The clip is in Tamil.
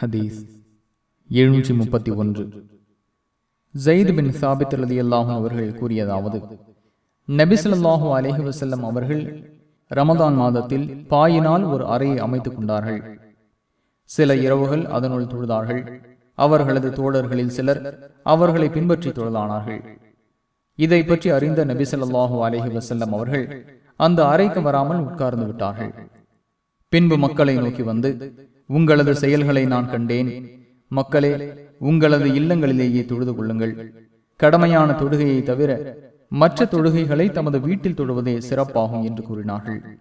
ஹதீஸ் எழுநூற்றி முப்பத்தி ஒன்று. ஜெயித் பின் சாபித் அல்லாஹும் அவர்கள் கூறியதாவது நபிசல்லாஹூ அலஹி வசல்லம் அவர்கள் ரமதான் மாதத்தில் பாயினால் ஒரு அறையை அமைத்துக் கொண்டார்கள். சில இரவுகள் அதனுள் தொழுதார்கள். அவர்களது தோழர்களில் சிலர் அவர்களை பின்பற்றி தொழுதானார்கள். இதை பற்றி அறிந்த நபிசல்லாஹூ அலஹி வசல்லம் அவர்கள் அந்த அறைக்கு வராமல் உட்கார்ந்து விட்டார்கள். பின்பு மக்களை நோக்கி வந்து உங்களது செயல்களை நான் கண்டேன். மக்களே உங்களது இல்லங்களிலேயே தொழுது கொள்ளுங்கள். கடமையான தொழுகையை தவிர மற்ற தொழுகைகளை தமது வீட்டில் தொழுவதே சிறப்பாகும் என்று கூறினார்கள்.